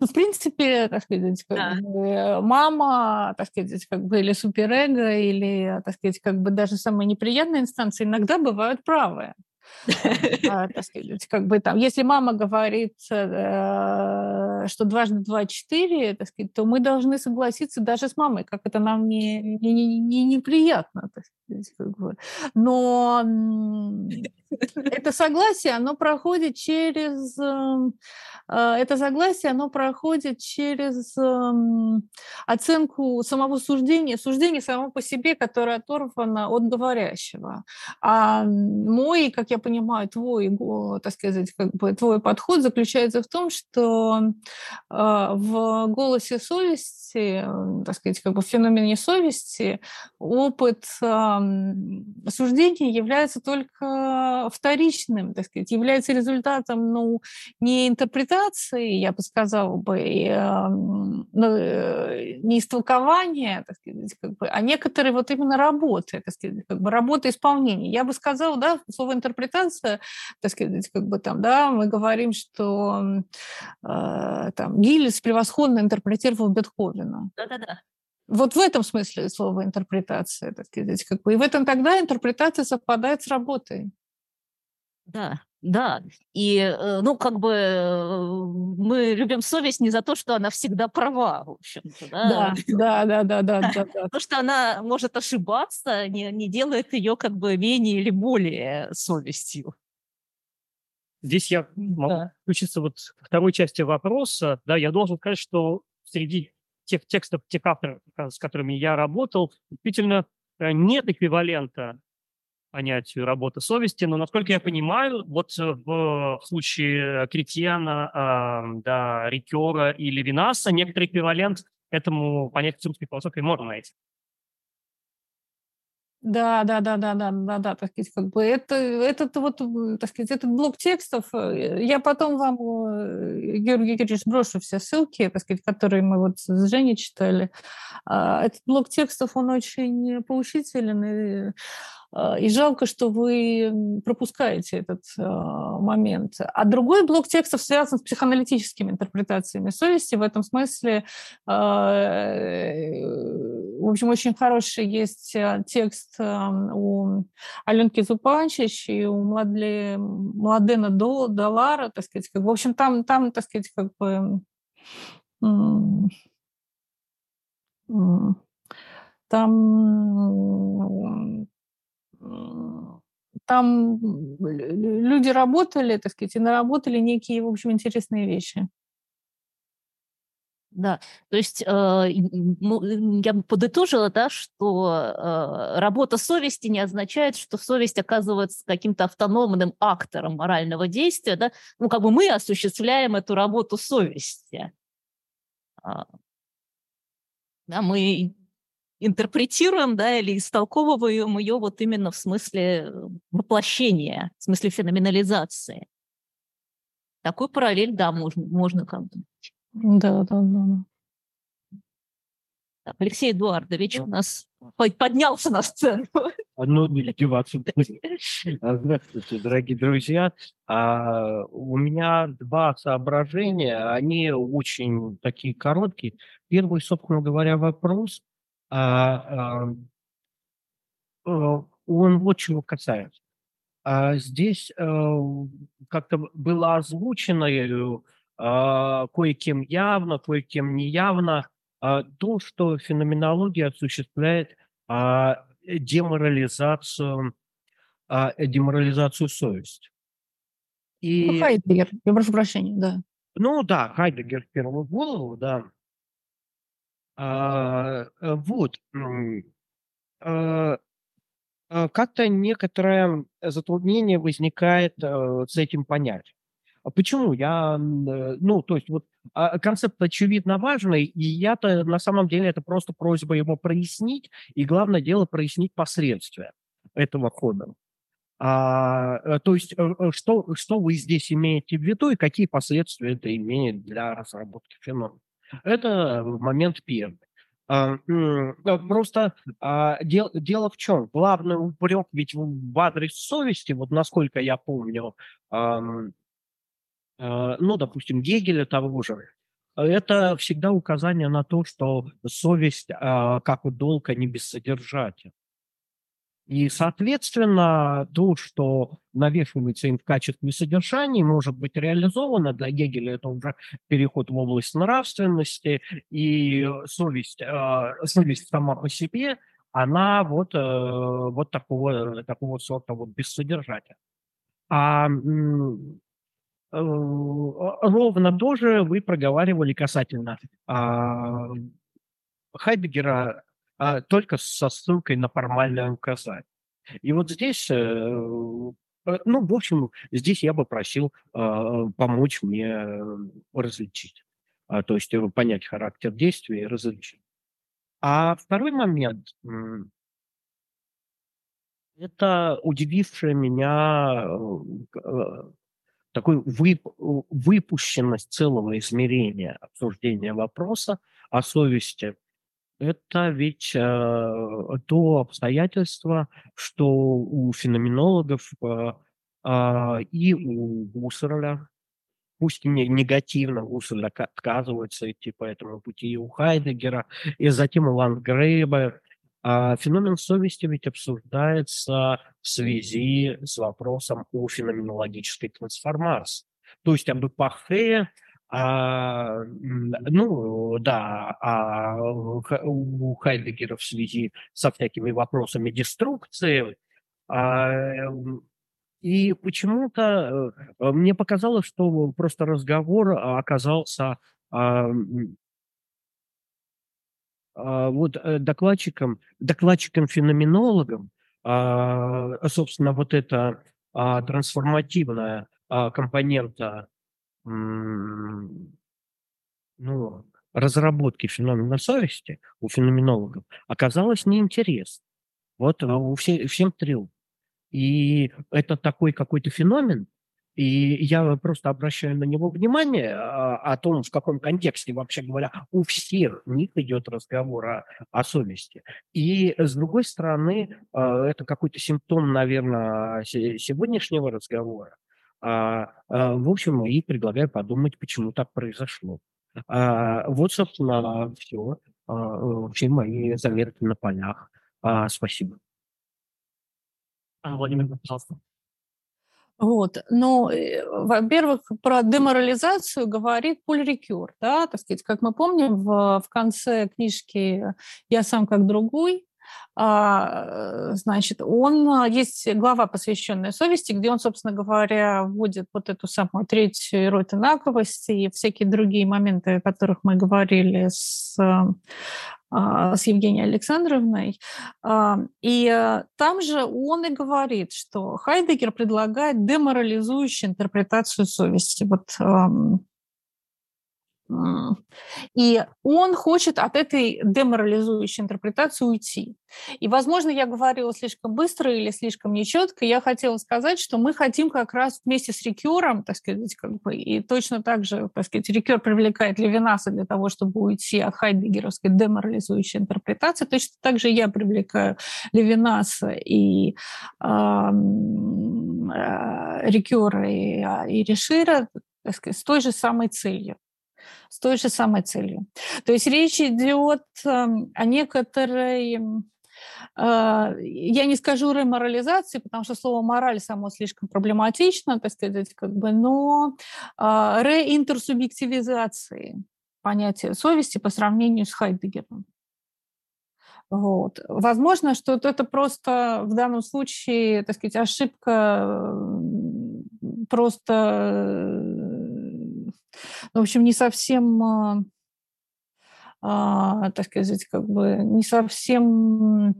Ну, в принципе, так сказать, как Да. бы, мама, так сказать, как бы, или суперэго, или, так сказать, как бы даже самые неприятные инстанции иногда бывают правы. А, так сказать, как бы там, если мама говорит, э, что дважды два– четыре, так сказать, то мы должны согласиться даже с мамой, как это нам не, не, не- не- неприятно, так сказать, как бы. Но это согласие, оно проходит через... эм, э, Это согласие, оно проходит через эм, оценку самого суждения, суждение само по себе, которое оторвано от говорящего. А мой, как я понимаю, твой, так сказать, как бы твой подход заключается в том, что э, в голосе совести, э, так сказать, как бы в феномене совести опыт эм, суждения является только вторичным, так сказать, является результатом, ну, не интерпретации, я бы сказала бы, эм, ну, э, не истолкования, так сказать, как бы, а некоторые вот именно работы, так сказать, как бы работа исполнения. Я бы сказала, да, слово интерпретация, так сказать, как бы там, да, мы говорим, что э, там Гиллис превосходно интерпретировал Бетховена. Да-да-да. Вот в этом смысле слово интерпретация, так сказать, как бы. И в этом тогда интерпретация совпадает с работой. Да, да. И, э, ну, как бы э, мы любим совесть не за то, что она всегда права, в общем-то, да. Да, да, да, да, да, да. То, что она может ошибаться, не, не делает ее как бы менее или более совестью. Здесь я могу Да. включиться вот к второй части вопроса. Да, я должен сказать, что среди тех текстов, тех авторов, э, с которыми я работал, действительно нет эквивалента понятию работы совести, но, насколько я понимаю, вот э, в случае Кретьяна, да, Рикера или Винаса некоторый эквивалент этому понятию русской философии можно найти. Да, да, да, да, да, да, да, так сказать, как бы это, этот вот, м, так сказать, этот блок текстов, э, я потом вам, э, Георгий Георгиевич, брошу все ссылки, так сказать, которые мы вот с Женей читали. А, Этот блок текстов, он очень поучителен, и, а, и жалко, что вы пропускаете этот а, момент. А другой блок текстов связан с психоаналитическими интерпретациями совести. В этом смысле, э, в общем, очень хороший есть текст а, у Аленки Зупанчич и у Младена До, Далара, так сказать. В общем, там, там, так сказать, как бы... Там там лю- люди работали, так сказать, и наработали некие, в общем, интересные вещи. Да, то есть э, ну, я бы подытожила, да, что э, работа совести не означает, что совесть оказывается каким-то автономным актором морального действия, да, ну как бы мы осуществляем эту работу совести. А, Да, мы интерпретируем, да, или истолковываем ее вот именно в смысле э, воплощения, в смысле феноменализации. Такой параллель, да, можно, можно как бы. Да, да, да. Так, Алексей Эдуардович у нас по- поднялся на сцену. Одну деваться. А, Здравствуйте, дорогие друзья. А, У меня два соображения, они очень такие короткие. Первый, собственно говоря, вопрос, а, а, он вот чего касается. А Здесь э, как-то было озвучено э, а, кое-кем явно, кое-кем неявно а, то, что феноменология осуществляет а, деморализацию, а, деморализацию совести. Ну, И, Хайдегер, я прошу прощения, да. ну да, Хайдегер в первую голову, да. А, э, вот. э, э, Как-то некоторое затруднение возникает э, с этим понятием. А почему? Я, э, ну, то есть вот а, концепт очевидно важный, и я-то на самом деле это просто просьба его прояснить, и главное дело прояснить последствия этого хода. А, то есть что, что вы здесь имеете в виду и какие последствия это имеет для разработки феномена? Это момент первый. А, э, Просто а, дел- дело в чем? Главный упрек ведь в адрес совести, вот насколько я помню, э, ну, допустим, Гегеля того же, это всегда указание на то, что совесть, а, как у долг, не бессодержатель. И, соответственно, то, что навешивается им в качестве содержания, может быть реализовано. Для Гегеля это уже переход в область нравственности, и совесть, э, совесть сама по себе, она вот, э, вот такого, такого сорта вот бессодержателя. А э, ровно тоже вы проговаривали касательно а, Хайдегера а, только со ссылкой на формальное указание. И вот здесь, э, э, ну, в общем, здесь я бы просил а, помочь мне различить, а, то есть понять характер действия и различить. А второй момент – это удивившая меня э, такой вып, выпущенность целого измерения обсуждения вопроса о совести это ведь э, то обстоятельство, что у феноменологов э, э, и у Гуссерля, пусть не негативно Гуссерль отказывается идти по этому пути, и у Хайдегера, и затем у Ландгрейба, а феномен совести ведь обсуждается в связи с вопросом о феноменологической трансформации. То есть об эпохе, а, ну, да, а у Хайдегера в связи со всякими вопросами деструкции. А, и почему-то э, мне показалось, что просто разговор оказался а, а, вот э, докладчиком, докладчиком-феноменологом, а, собственно, вот эта а, трансформативная а, компонента ну, разработки феномена совести у феноменологов оказалось неинтересно. Вот а, у все, всем трем. И это такой какой-то феномен, и я просто обращаю на него внимание о, а, о том, в каком контексте, вообще говоря, у всех них идет разговор о, о совести. И, с другой стороны, а, это какой-то симптом, наверное, сегодняшнего разговора, в общем, и предлагаю подумать, почему так произошло. А, вот, собственно, все. А, все мои заметки на полях. А, спасибо. Владимир, пожалуйста. Вот. Ну, э, во-первых, про деморализацию говорит Поль Рикюр, да, так сказать, как мы помним, в, в конце книжки «Я сам как другой» А, значит, он, а, есть глава, посвященная совести, где он, собственно говоря, вводит вот эту самую третью наглости и всякие другие моменты, о которых мы говорили с а, с Евгенией Александровной. И там же он и говорит, что Хайдегер предлагает деморализующую интерпретацию совести. Вот и он хочет от этой деморализующей интерпретации уйти. И, возможно, я говорила слишком быстро или слишком нечетко. Я хотела сказать, что мы хотим как раз вместе с Рикером, так сказать, как бы, и точно так же, так сказать, Рикер привлекает Левинаса для того, чтобы уйти от хайдегеровской деморализующей интерпретации. Точно так же я привлекаю Левинаса и э, Рикера и, а, и Решира так сказать, с той же самой целью с той же самой целью. То есть речь идет эм, о некоторой э, я не скажу реморализации, потому что слово мораль само слишком проблематично, так сказать, как бы, но э, реинтерсубъективизации понятия совести по сравнению с Хайдегером. Вот. Возможно, что это просто в данном случае, так сказать, ошибка просто в общем, не совсем, а, а, так сказать, как бы не совсем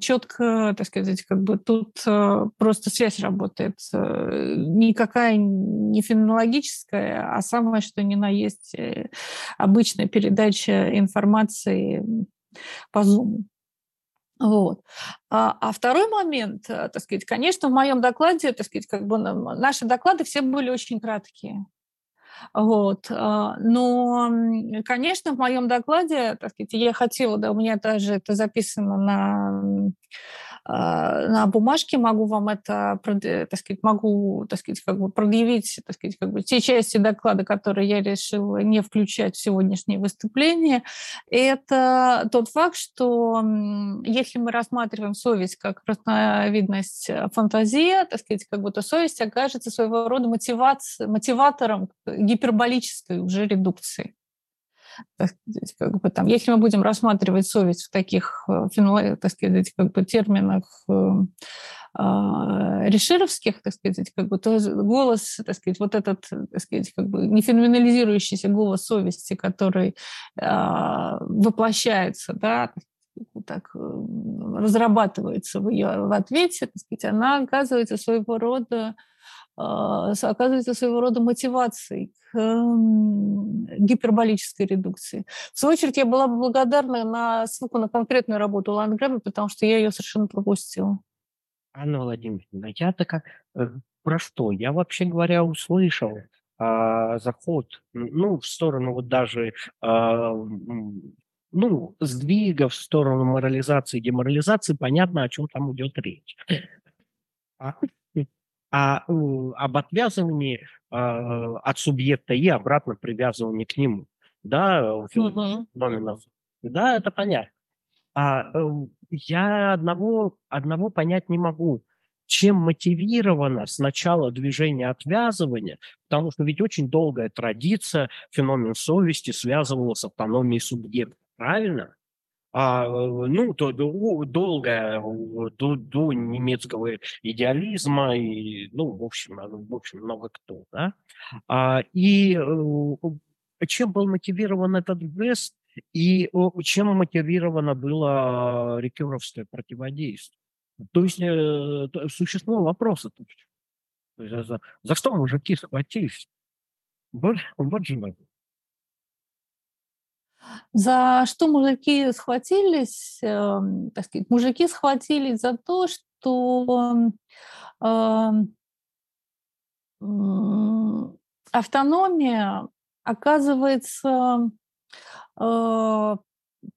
четко, так сказать, как бы тут а, просто связь работает. Э, никакая не феноменологическая, а самое, что ни на есть э, обычная передача информации по Zoom. Вот. А, а второй момент, э, так сказать, конечно, в моем докладе, так сказать, как бы наши доклады все были очень краткие. Вот. А, но, конечно, в моем докладе, так сказать, я хотела, да, у меня даже это записано на на бумажке, могу вам это, так сказать, могу, так сказать, как бы предъявить, так сказать, как бы те части доклада, которые я решила не включать в сегодняшнее выступление, это тот факт, что если мы рассматриваем совесть как разновидность фантазия, так сказать, как будто совесть окажется своего рода мотивацией, мотиватором гиперболической уже редукции как бы там, если мы будем рассматривать совесть в таких, э, так сказать, как бы терминах э, а, решировских, так сказать, как бы, то голос, так сказать, вот этот, так сказать, как бы не феноменализирующийся голос совести, который а, воплощается, да, так э, разрабатывается в ее в ответе, так сказать, она оказывается своего рода оказывается своего рода мотивацией к гиперболической редукции. В свою очередь, я была бы благодарна на ссылку на конкретную работу Ландгрэба, потому что я ее совершенно пропустила. Анна Владимировна, я-то как э, про что? Я, вообще говоря, услышал а, заход, ну, в сторону вот даже а, ну, сдвига в сторону морализации деморализации, понятно, о чем там идет речь. А а об отвязывании а, от субъекта и обратно привязывании к нему. Да, mm-hmm. Да, это понятно. А эм, я одного, одного понять не могу. Чем мотивировано сначала движение отвязывания, потому что ведь очень долгая традиция, феномен совести связывала с автономией субъекта, правильно? А, ну, то, долго до, до немецкого идеализма, и, ну, в общем, в общем, много кто, да. А, и э, чем был мотивирован этот жест, и чем мотивировано было рекюровское противодействие. То есть э, существовал вопрос, за, за что мужики схватились? Вот, же за что мужики схватились? Эм, так сказать, мужики схватились за то, что э, автономия оказывается э,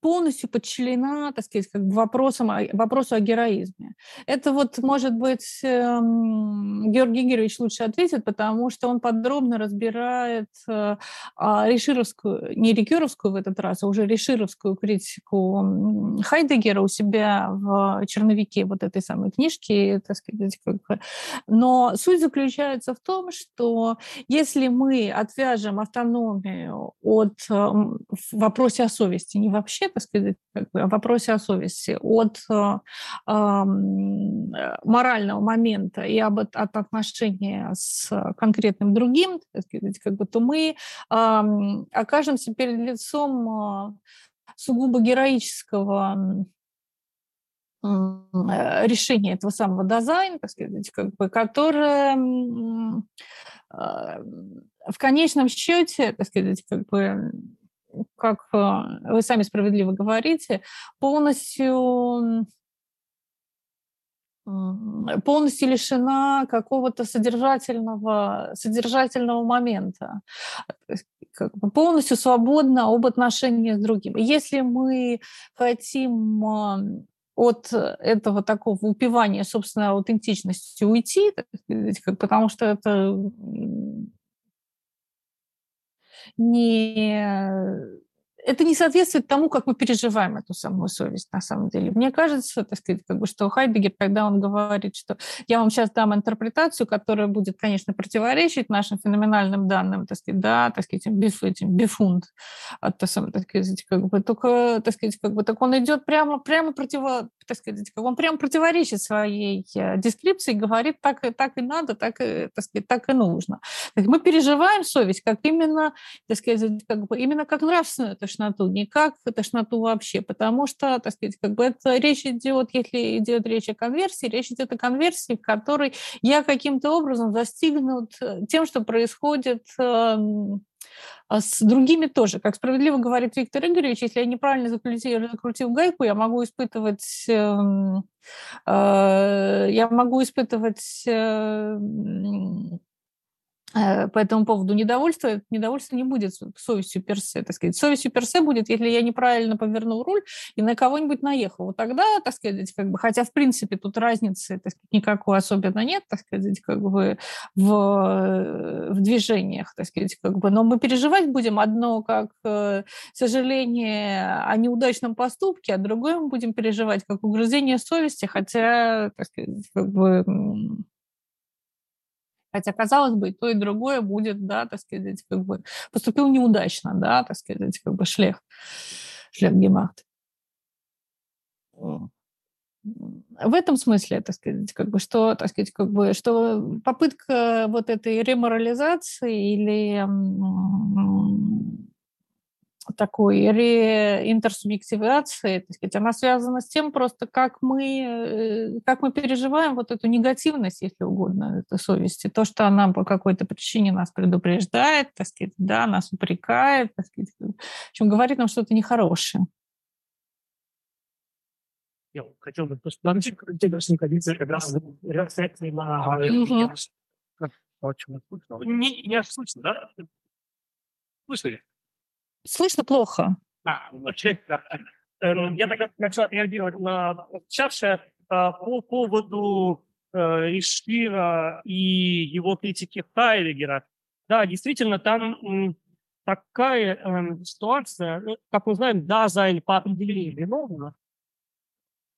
полностью подчинена, так сказать, как бы вопросам, вопросу о героизме. Это вот, может быть, эм, Георгий Игоревич лучше ответит, потому что он подробно разбирает э, а, решировскую, не Рикеровскую в этот раз, а уже решировскую критику Хайдегера у себя в черновике вот этой самой книжки, так сказать, как но суть заключается в том, что если мы отвяжем автономию от в вопросе о совести, не вообще вообще, так сказать, о вопросе о совести от э, э, морального момента и об, от отношения с конкретным другим, так сказать, как бы, то мы э, окажемся перед лицом э, сугубо героического решения этого самого дизайна, так сказать, как бы, которое в конечном счете, так сказать, как бы как э, вы сами справедливо говорите, полностью полностью лишена какого-то содержательного, содержательного момента, как бы полностью свободна об отношении с другим. Если мы хотим от этого такого упивания собственной аутентичности уйти, потому что это не это не соответствует тому, как мы переживаем эту самую совесть на самом деле. Мне кажется, так сказать, как бы, что Хайдегер, когда он говорит, что я вам сейчас дам интерпретацию, которая будет, конечно, противоречить нашим феноменальным данным, так сказать, да, так сказать, биф, этим бифунд, а, так сказать, как бы, только, так сказать, как бы, так он идет прямо, прямо противо, так сказать, он прямо противоречит своей э, дескрипции, говорит, так, и так и надо, так, и, так сказать, так и нужно. Мы переживаем совесть как именно, так сказать, как бы, именно как нравственную тошноту, не как тошноту вообще, потому что, так сказать, как бы это речь идет, если идет речь о конверсии, речь идет о конверсии, в которой я каким-то образом застигнут э, тем, что происходит эм, а с другими тоже. Как справедливо говорит Виктор Игоревич, если я неправильно закрутил, закрутил гайку, я могу испытывать, эм, э, я могу испытывать э, Э, по этому поводу недовольство, недовольство не будет совестью персе, так сказать. Совестью персе будет, если я неправильно повернул руль и на кого-нибудь наехал. Вот тогда, так сказать, как бы, хотя в принципе тут разницы так сказать, никакой особенно нет, так сказать, как бы в, э, в движениях, так сказать, как бы, но мы переживать будем одно как э, сожаление о неудачном поступке, а другое мы будем переживать как угрызение совести, хотя, так сказать, как бы Хотя, казалось бы, и то, и другое будет, да, так сказать, как бы поступил неудачно, да, так сказать, как бы шлех, шлех гемахт. В этом смысле, так сказать, как бы, что, так сказать, как бы, что попытка вот этой реморализации или такой реинтерсубъективации, так сказать, она связана с тем просто, как мы, э, как мы переживаем вот эту негативность, если угодно, этой совести. То, что она по какой-то причине нас предупреждает, так сказать, да, нас упрекает, так сказать, в общем, говорит нам что-то нехорошее. Я хотел бы интеграции кондиции как раз реакции на... Очень слышно. Не, не слышно, да? Слышали? Слышно плохо. А, да. Эм, я тогда начал реагировать на чаше а, по поводу э, Ришвира и его критики Хайдегера. Да, действительно, там такая э, ситуация, ну, как мы знаем, да, Зайль по определению виновна.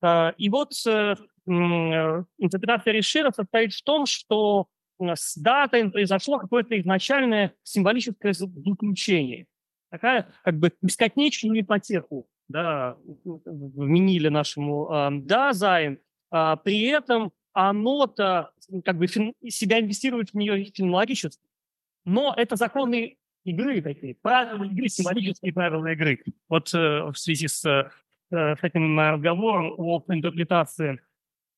Э, и вот э, интерпретация Ришира состоит в том, что с датой произошло какое-то изначальное символическое заключение такая как бы бесконечную ипотеку да, вменили нашему э, да, займ, а при этом оно-то как бы фин, себя инвестирует в нее феноменологически. Но это законы игры такие, правила игры, символические правила игры. Вот э, в связи с, э, с этим разговором о интерпретации,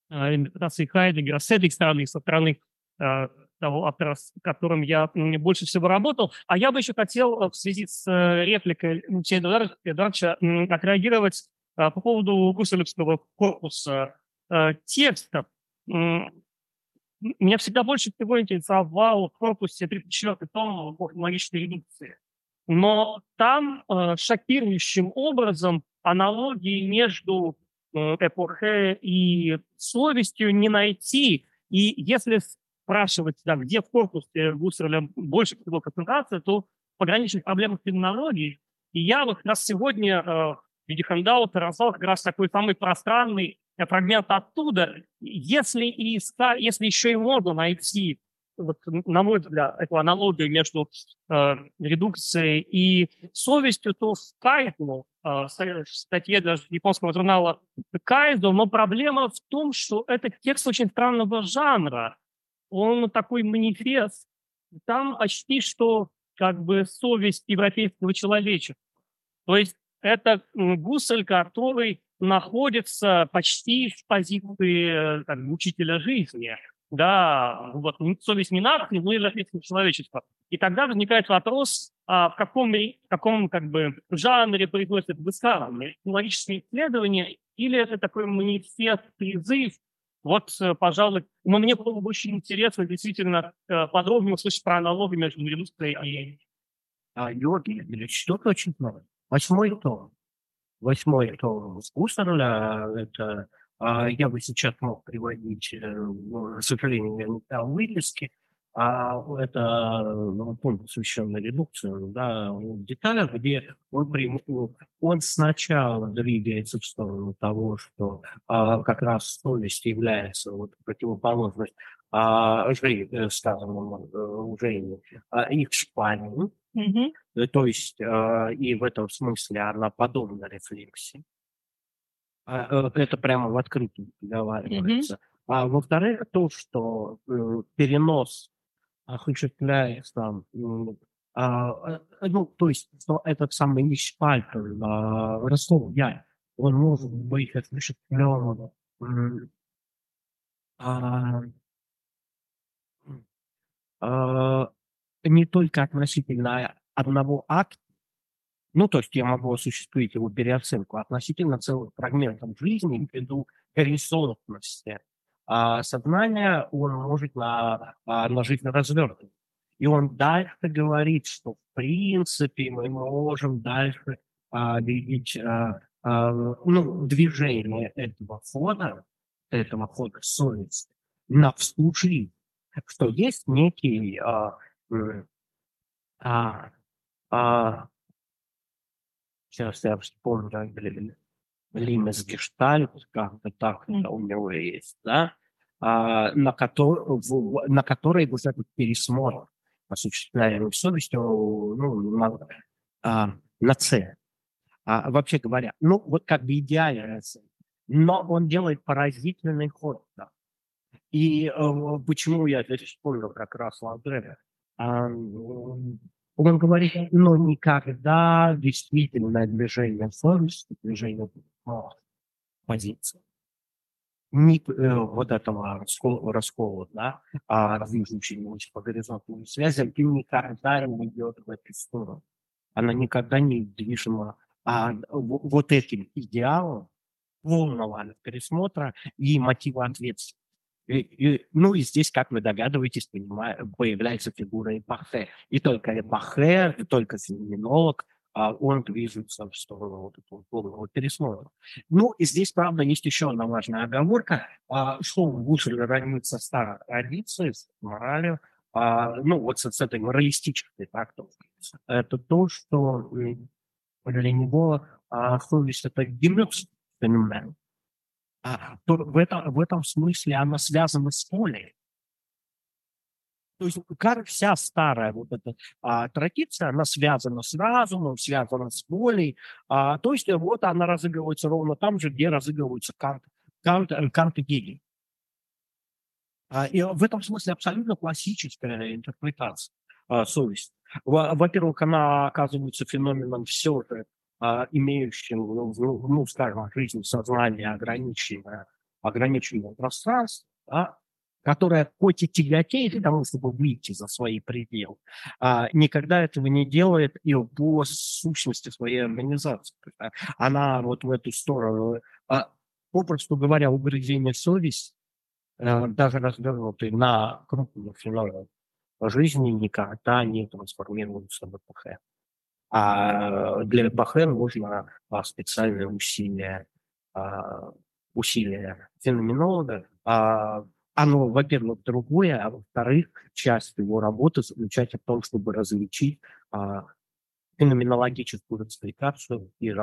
э, интерпретации Хайдегера с этой стороны, со стороны э, того автора, с которым я больше всего работал. А я бы еще хотел э, в связи с э, репликой Алексея Эдуардовича отреагировать э, по поводу гусаревского корпуса текстов. Меня всегда больше всего интересовал в корпусе 34 том логической редукции. Но там шокирующим образом аналогии между эпохой и совестью не найти. И если спрашивать, да, где в корпусе Гусарля больше всего концентрация, то пограничных проблем с терминологией. И я вот как раз сегодня э, в виде хендаута раздал как раз такой самый пространный фрагмент оттуда. Если, и если еще и можно найти, вот, на мой взгляд, эту аналогию между э, редукцией и совестью, то в Кайдну, э, статье даже японского журнала Кайдо, но проблема в том, что это текст очень странного жанра он такой манифест. Там почти что как бы совесть европейского человечества. То есть это гусль, который находится почти в позиции как, учителя жизни. Да, вот совесть не нации, но европейского человечества. И тогда возникает вопрос, а в каком, в каком как бы, жанре происходит высказывание, логическое исследование, или это такой манифест, призыв вот, э, пожалуй, но мне было бы очень интересно действительно э, подробнее услышать про аналогию между редукцией и... А, Георгий что-то очень новое. Восьмой том. Восьмой том Гусарля, это а, я бы сейчас мог приводить, э, к сожалению, я а это ну, посвященный редукции, да, в деталях, где он, он сначала двигается в сторону того, что а, как раз совесть является вот, противоположность а, жи, э, сказанному э, Жене, а, их шпальни, mm-hmm. то есть а, и в этом смысле она подобна рефлексии. А, это прямо в открытом говорится. Mm-hmm. А во-вторых, то, что э, перенос осуществляется, а, ну, то есть, что этот самый нишпальтер а, Ростов я, он может быть осуществлен а, а, не только относительно одного акта, ну, то есть я могу осуществить его переоценку относительно целых фрагментов жизни ввиду горизонтности а сознание он может на, а, на жизнь развернуть. И он дальше говорит, что в принципе мы можем дальше а, видеть а, а, ну, движение этого хода, этого хода совести на вслужи, что есть некий а, а, а, сейчас я вспомню, Лимес Гештальт, как-то так mm. у него есть, да, на, который, в, на который вот этот пересмотр осуществляемый совестью ну, на, а, на цель. А, вообще говоря, ну, вот как бы идеальная цель. Но он делает поразительный ход. Да. И э, почему я здесь вспомнил как раз Ладреля? А, он говорит, ну, никогда действительно движение совести, движение позиции, не э, вот этого раскола, раскола да, а различивающегося по горизонтальным связям, и никогда не идет в эту сторону. Она никогда не движима а, вот этим идеалом полного пересмотра и мотива ответственности. И, и, ну и здесь, как вы догадываетесь, появляется фигура Эпахе. И только Эпахе, и только феноменолог, а он движется в сторону вот этого полного пересмотра. Ну и здесь, правда, есть еще одна важная оговорка, а, что лучше ранимается старой традиции, с моралью, а, ну вот с, с этой моралистической трактовкой. Это то, что для него а, совесть – это гимнус феномен. А, то в, этом, в этом смысле она связана с волей. То есть как вся старая вот эта а, традиция, она связана с разумом, связана с волей. А, то есть вот она разыгрывается ровно там же, где разыгрываются карты, карты, карты Гегеля. А, и в этом смысле абсолютно классическая интерпретация а, совести. Во-первых, она оказывается феноменом все же а, имеющим, ну, ну, скажем, жизнь сознания ограниченное, ограниченное пространство, да, которое хоть и тяготеет к тому, чтобы выйти за свои пределы, а, никогда этого не делает и по сущности своей организации. Она вот в эту сторону, а, попросту говоря, угрызение совести, а, даже развернутый на крупных феноменах жизни, никогда не трансформируется в ЭПХ. А для ЭПХ нужно а, специальные усилия, а, усилия феноменолога. А, оно, во-первых, другое, а во-вторых, часть его работы заключается в том, чтобы различить феноменологическую экспликацию и,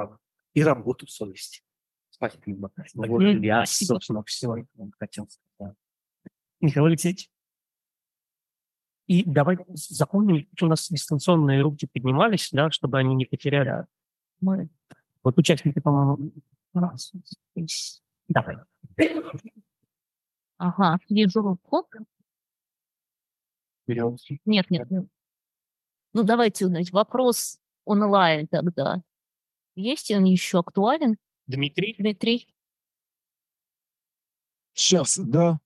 и работу совести. Спасибо. Вот я, собственно, все хотел сказать. Михаил Алексеевич? И давай запомним, у нас дистанционные руки поднимались, да, чтобы они не потеряли. Мы. Вот участники, по-моему, раз. Давай. Ага, вижу руку. Вперед. Нет, нет, нет. Ну, давайте, значит, вопрос онлайн тогда. Есть он еще актуален? Дмитрий? Дмитрий? Сейчас, да.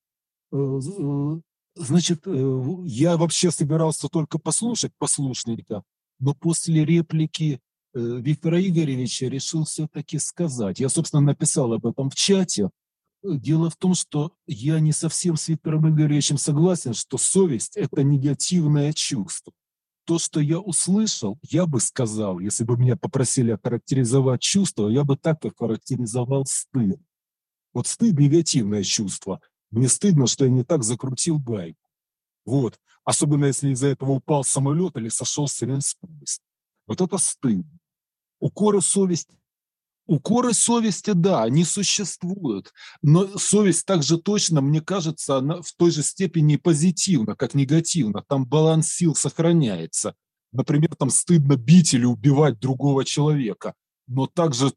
Э, э, Значит, э, я вообще собирался только послушать послушника, но после реплики Виктора Игоревича решил все-таки сказать. Я, собственно, написал об этом в чате. Дело в том, что я не совсем с Виктором Игоревичем согласен, что совесть – это негативное чувство. То, что я услышал, я бы сказал, если бы меня попросили охарактеризовать чувство, я бы так охарактеризовал стыд. Вот стыд – негативное чувство – мне стыдно, что я не так закрутил байк. Вот. Особенно, если из-за этого упал самолет или сошел с скорости. Вот это стыдно. Укоры совести. Укоры совести, да, они существуют. Но совесть также точно, мне кажется, она в той же степени позитивна, как негативна. Там баланс сил сохраняется. Например, там стыдно бить или убивать другого человека. Но также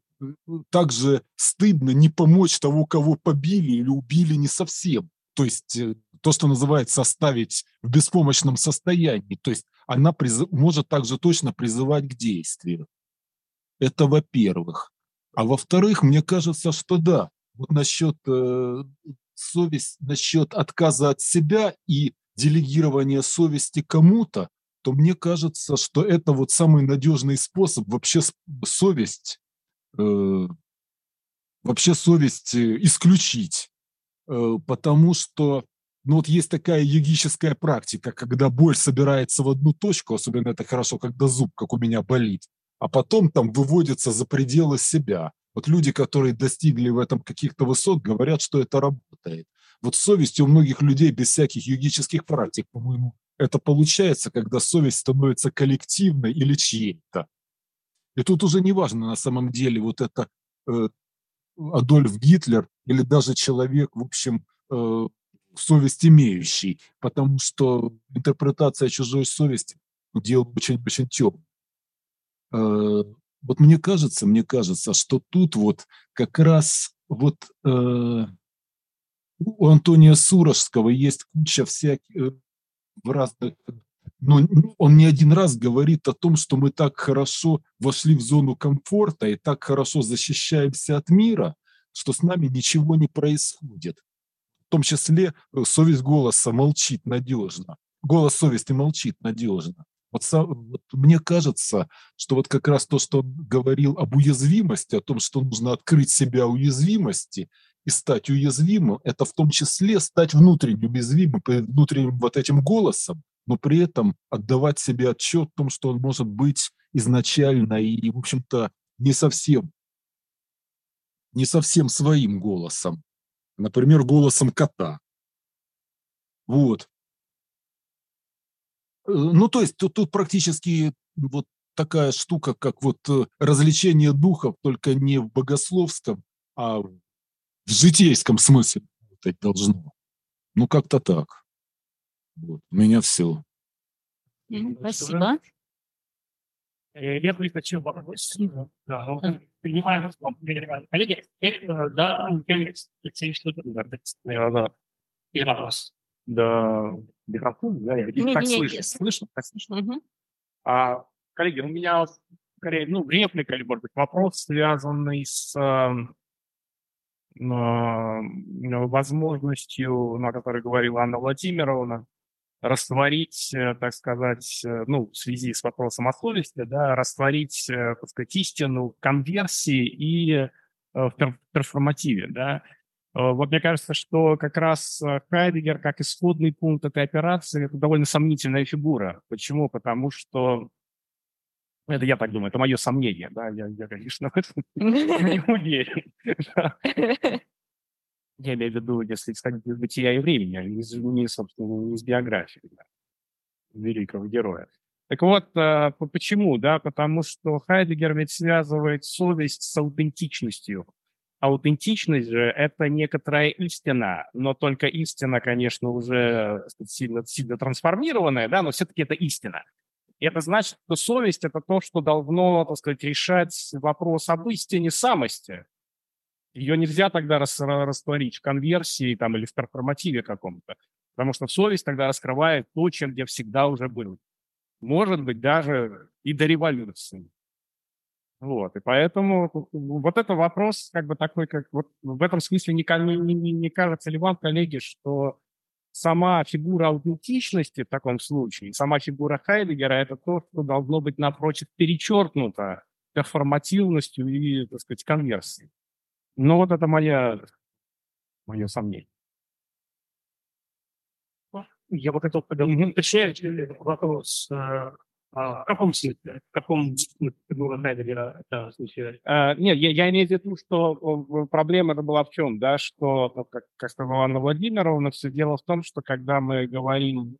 также стыдно не помочь того, кого побили или убили не совсем. То есть э, то, что называется оставить в беспомощном состоянии. То есть она призыв, может также точно призывать к действию. Это во-первых. А во-вторых, мне кажется, что да, вот насчет э, совесть, насчет отказа от себя и делегирования совести кому-то, то мне кажется, что это вот самый надежный способ вообще совесть Э, вообще совесть э, исключить, э, потому что ну вот есть такая йогическая практика, когда боль собирается в одну точку, особенно это хорошо, когда зуб, как у меня, болит, а потом там выводится за пределы себя. Вот люди, которые достигли в этом каких-то высот, говорят, что это работает. Вот совесть у многих людей без всяких йогических практик, по-моему, это получается, когда совесть становится коллективной или чьей-то. И тут уже не важно на самом деле вот это э, Адольф Гитлер или даже человек, в общем, э, совесть имеющий, потому что интерпретация чужой совести дело очень-очень темное. Э, вот мне кажется, мне кажется, что тут вот как раз вот э, у Антония Сурожского есть куча всяких э, в разных... Но он не один раз говорит о том, что мы так хорошо вошли в зону комфорта и так хорошо защищаемся от мира, что с нами ничего не происходит. В том числе э, совесть голоса молчит надежно. Голос совести молчит надежно. Вот, вот мне кажется, что вот как раз то, что он говорил об уязвимости, о том, что нужно открыть себя уязвимости и стать уязвимым, это в том числе стать внутренним уязвимым, внутренним вот этим голосом, но при этом отдавать себе отчет в том, что он может быть изначально и, в общем-то, не совсем, не совсем своим голосом. Например, голосом кота. Вот. Э, ну, то есть тут, тут практически вот такая штука, как вот э, развлечение духов, только не в богословском, а в житейском смысле это должно. Ну, как-то так. Вот. У меня все. Спасибо. Э, я бы хочу вопрос. Да, ну, принимаю коллеги. Да, наверное, и вопрос. Да, микрофон, да, я не, так не, слышу. Слышно? Так слышно? Угу. А, коллеги, у меня скорее, ну, реплика или, может быть, вопрос, связанный с э, возможностью, на которой говорила Анна Владимировна, растворить, э, так сказать, э, ну, в связи с вопросом о совести, да, растворить, э, так сказать, истину конверсии и в перформативе, да. Вот мне кажется, что как раз Хайдегер как исходный пункт этой операции это довольно сомнительная фигура. Почему? Потому что это я так думаю, это мое сомнение, да, я, я конечно, в этом не уверен. Я имею в виду, если исходить из бытия и времени, а не, не собственно, из биографии да, великого героя. Так вот, а, почему? Да, потому что Хайдегер ведь связывает совесть с аутентичностью. Аутентичность же – это некоторая истина, но только истина, конечно, уже сильно, сильно трансформированная, да, но все-таки это истина. Это значит, что совесть – это то, что должно, так сказать, решать вопрос об истине самости. Ее нельзя тогда растворить в конверсии там, или в перформативе каком-то, потому что совесть тогда раскрывает то, чем я всегда уже был. Может быть, даже и до революции. Вот, и поэтому вот это вопрос как бы такой, как вот в этом смысле не, не, не, не кажется ли вам, коллеги, что сама фигура аутентичности в таком случае, сама фигура Хайдегера – это то, что должно быть напротив перечеркнуто перформативностью и, так сказать, конверсией. Ну, вот это моя, мое сомнение. Я бы хотел уточнять вопрос. А, в каком смысле? В каком фигура Хайдегера это случилось? А, нет, я, я имею в виду, что проблема была в чем, да, что, ну, как, как сказала Анна Владимировна, все дело в том, что когда мы говорим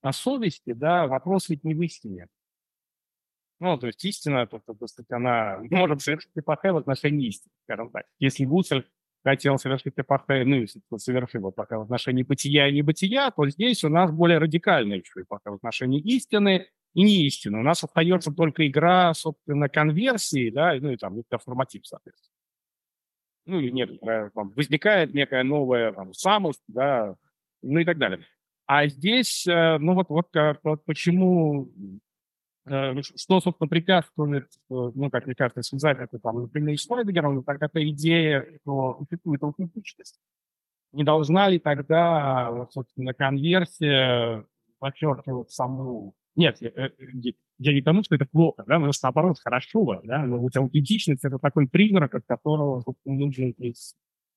о совести, да, вопрос ведь не в истине. Ну, то есть истина, то, то, то есть она может совершить эпохе в отношении истины, скажем так. Если Гуцель хотел совершить эпохе, ну, если совершил эпохе в отношении бытия и небытия, то здесь у нас более радикальная еще эпоха в отношении истины и не истины. У нас остается только игра, собственно, конверсии, да, ну и там форматив, соответственно. Ну или нет, там, возникает некая новая там, самость, да, ну и так далее. А здесь, э, ну вот, вот, вот почему Э, ну, что, собственно, препятствует, э, ну, как мне кажется, связать это, там, например, с Хайдегером, так это идея, что существует аутентичность. Не должна ли тогда, собственно, конверсия подчеркивать саму... Нет, я, э, я не тому, что это плохо, да, но наоборот, хорошо, да, но вот аутентичность – это такой признак, от которого, нужно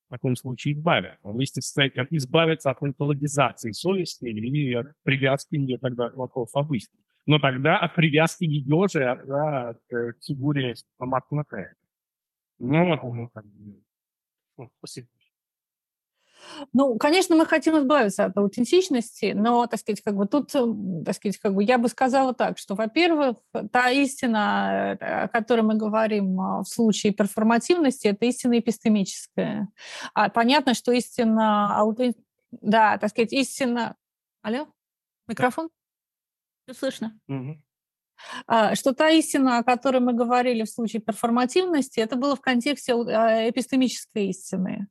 в таком случае избавиться? С этим избавиться от мифологизации совести или привязки ее тогда к вопросу обычно. Но тогда от привязки ее же да, к фигуре Матматея. Ну, вот, ну, спасибо. Ну, конечно, мы хотим избавиться от аутентичности, но, так сказать, как бы тут, так сказать, как бы я бы сказала так, что, во-первых, та истина, э, о которой мы говорим а, в случае перформативности, это истина эпистемическая. А понятно, что истина аутентичности, да, так сказать, истина... Алло? Микрофон? Все слышно? Угу. А, что та истина, о которой мы говорили в случае перформативности, это было в контексте а, эпистемической истины.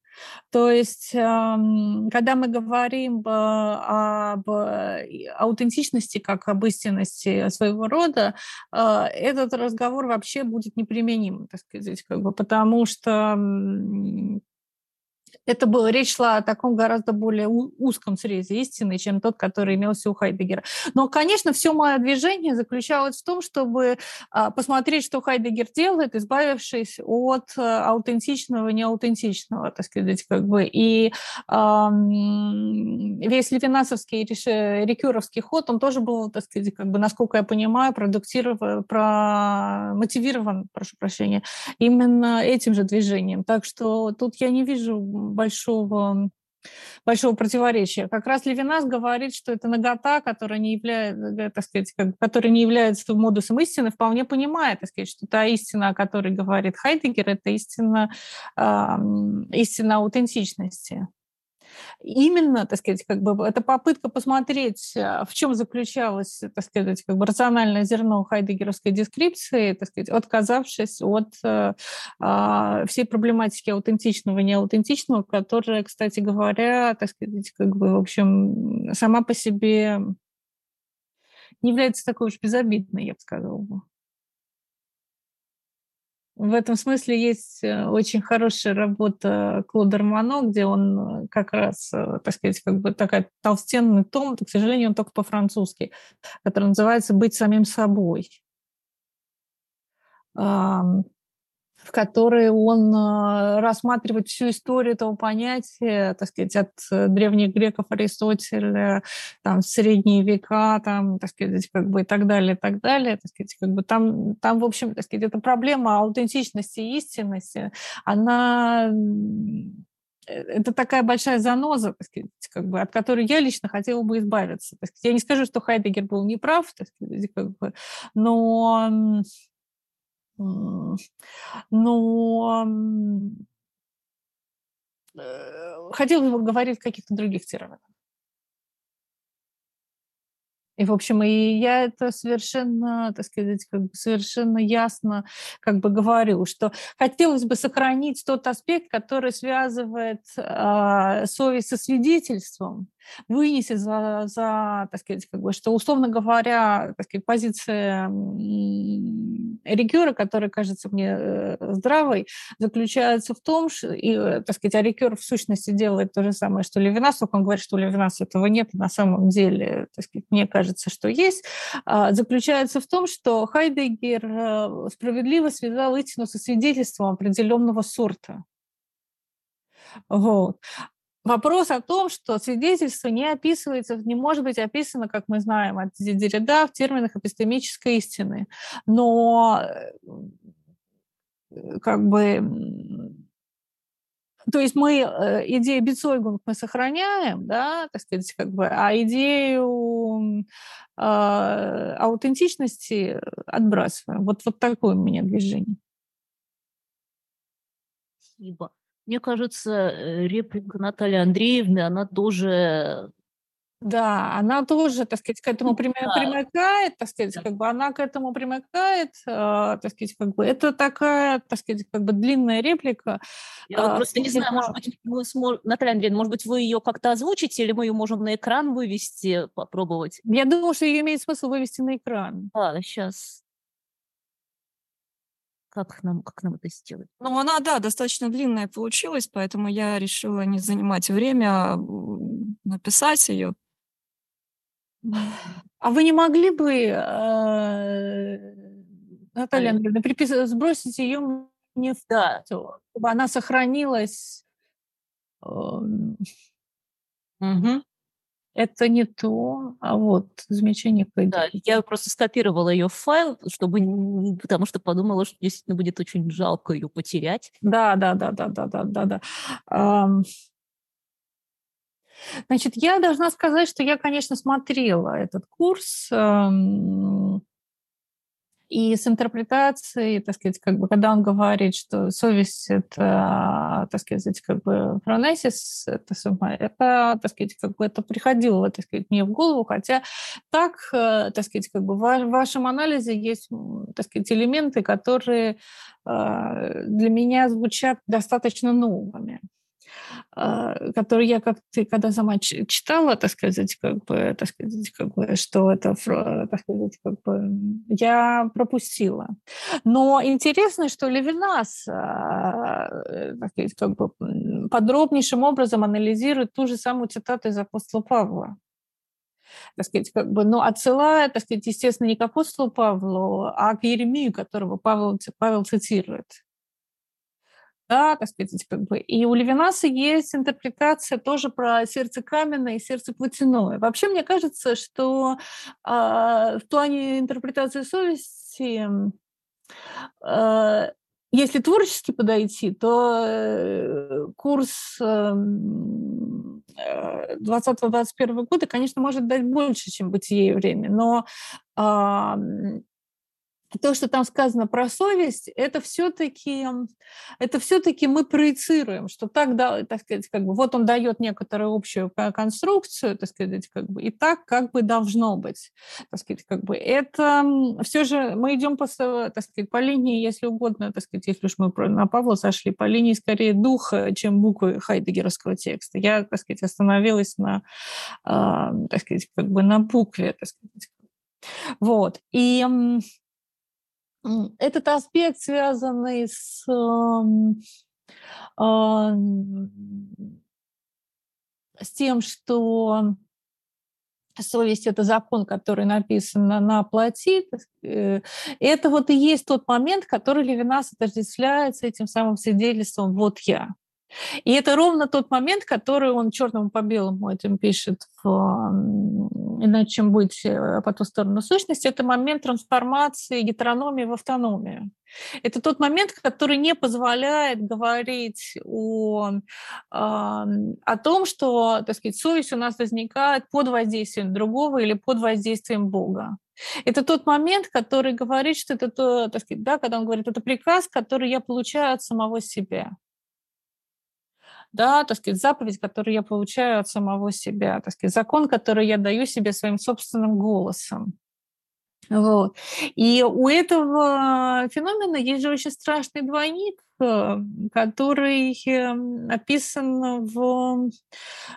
То есть, когда мы говорим об аутентичности как об истинности своего рода, этот разговор вообще будет неприменим, так сказать, как бы, потому что это было, речь шла о таком гораздо более узком срезе истины, чем тот, который имелся у Хайдегера. Но, конечно, все мое движение заключалось в том, чтобы а, посмотреть, что Хайдегер делает, избавившись от а, аутентичного, неаутентичного, так сказать, как бы. И а, весь левинасовский рекюровский ход, он тоже был, так сказать, как бы, насколько я понимаю, продуктирован, про, мотивирован, прошу прощения, именно этим же движением. Так что тут я не вижу большого большого противоречия. Как раз Левинас говорит, что это нагота, которая не является, э, так сказать, которая не является модусом истины, вполне понимает, так сказать, что та истина, о которой говорит Хайдегер, это истина, э, истина аутентичности именно, так сказать, как бы это попытка посмотреть, а, в чем заключалось, так сказать, как бы рациональное зерно хайдегеровской дескрипции, так сказать, отказавшись от э, э, всей проблематики аутентичного и неаутентичного, которая, кстати говоря, так сказать, как бы, в общем, сама по себе не является такой уж безобидной, я бы сказала. В этом смысле есть э, очень хорошая работа Клода Романо, где он э, как раз, э, так сказать, как бы такая толстенный том, к сожалению, он только по-французски, который называется «Быть самим собой» в которой он а, рассматривает всю историю этого понятия, так сказать, от э, древних греков Аристотеля, там, средние века, там, так сказать, как бы и так далее, и так далее, так сказать, как бы там, там, в общем, так сказать, эта проблема аутентичности и истинности, она э, это такая большая заноза, так сказать, как бы, от которой я лично хотела бы избавиться. Так сказать, я не скажу, что Хайдегер был неправ, так сказать, как бы, но но э, хотелось бы говорить в каких-то других терминах. И, в общем, и я это совершенно, так сказать, как бы совершенно ясно как бы говорю, что хотелось бы сохранить тот аспект, который связывает э, совесть со свидетельством, вынесет за, за так сказать, как бы, что, условно говоря, так сказать, позиция Рикера, которая кажется мне э, здравой, заключается в том, что, и, э, так сказать, а Рикер в сущности делает то же самое, что Левинас, только он говорит, что у Левинаса этого нет, на самом деле, так сказать, мне кажется, что есть, а, заключается в том, что Хайдегер э, справедливо связал истину со свидетельством определенного сорта. Вот. Вопрос о том, что свидетельство не описывается, не может быть описано, как мы знаем от Деррида, в терминах эпистемической истины. Но э, как бы то есть мы э, идею Бицойгунг мы сохраняем, да, так сказать, как бы, а идею э, аутентичности отбрасываем. Вот, вот такое у меня движение. Спасибо. Мне кажется, э, реплика Натальи Андреевны, она тоже да, она тоже, так сказать, к этому примыкает, так сказать, как бы она к этому примыкает, э, так сказать, как бы это такая, так сказать, как бы длинная реплика. Я вот просто не знаю, может быть, мы сможем, Наталья Андреевна, может быть, вы ее как-то озвучите, или мы ее можем на экран вывести, попробовать? Я думаю, что ее имеет смысл вывести на экран. А, сейчас. Как нам, как нам это сделать? Ну, она, да, достаточно длинная получилась, поэтому я решила не занимать время, а, написать ее. А вы не могли бы, э, Наталья Андреевна, припис... сбросить ее мне в да. чтобы она сохранилась Угу. Это не то, а вот замечание Да, я просто скопировала ее в файл, чтобы, потому что подумала, что действительно будет очень жалко ее потерять. Да, да, да, да, да, да, да, да. Значит, я должна сказать, что я, конечно, смотрела этот курс. И с интерпретацией, так сказать, как бы, когда он говорит, что совесть – это, так сказать, как бы фронесис, это, это, так сказать, как бы это приходило, так сказать, мне в голову, хотя так, э, так сказать, как бы в вашем анализе есть, так сказать, элементы, которые э, для меня звучат достаточно новыми. А, который я как ты когда сама читала, так сказать, как бы, так сказать, как бы, что это, так сказать, как бы, я пропустила. Но интересно, что Левинас, а, так сказать, как бы подробнейшим образом анализирует ту же самую цитату из апостола Павла так сказать, как бы, но отсылая, так сказать, естественно, не к апостолу Павлу, а к Еремию, которого Павел, Павел цитирует. Да, так сказать, как бы. И у Левинаса есть интерпретация тоже про сердце каменное и сердце плотяное. Вообще, мне кажется, что э, в плане интерпретации совести э, если творчески подойти, то э, курс 20-21 эм, э, года, конечно, может дать больше, чем «Бытие и время», но то, что там сказано про совесть, это все-таки это все-таки мы проецируем, что так, да, так сказать, как бы вот он дает некоторую общую конструкцию, так сказать, как бы и так как бы должно быть, так сказать, как бы это все же мы идем по, так сказать, по линии, если угодно, так сказать, если уж мы на Павла сошли, по линии скорее духа, чем буквы хайдегеровского текста. Я, так сказать, остановилась на, э, так сказать, как бы на букве, так сказать. Вот. И этот аспект, связанный с с тем, что совесть – это закон, который написан на плоти, э, это вот и есть тот момент, который Левинас отождествляет с этим самым свидетельством «вот я». И это ровно тот момент, который он черным по белому этим пишет в «Иначе чем быть э, по ту сторону сущности», это момент трансформации гетерономии в автономию. Это тот момент, который не позволяет говорить о, о том, что так сказать, совесть у нас возникает под воздействием другого или под воздействием Бога. Это тот момент, который говорит, что это то, так сказать, да, когда он говорит, это приказ, который я получаю от самого себя да, так сказать, заповедь, которую я получаю от самого себя, так сказать, закон, который я даю себе своим собственным голосом. Вот. И у этого феномена есть же очень страшный двойник, э, который эм, описан в,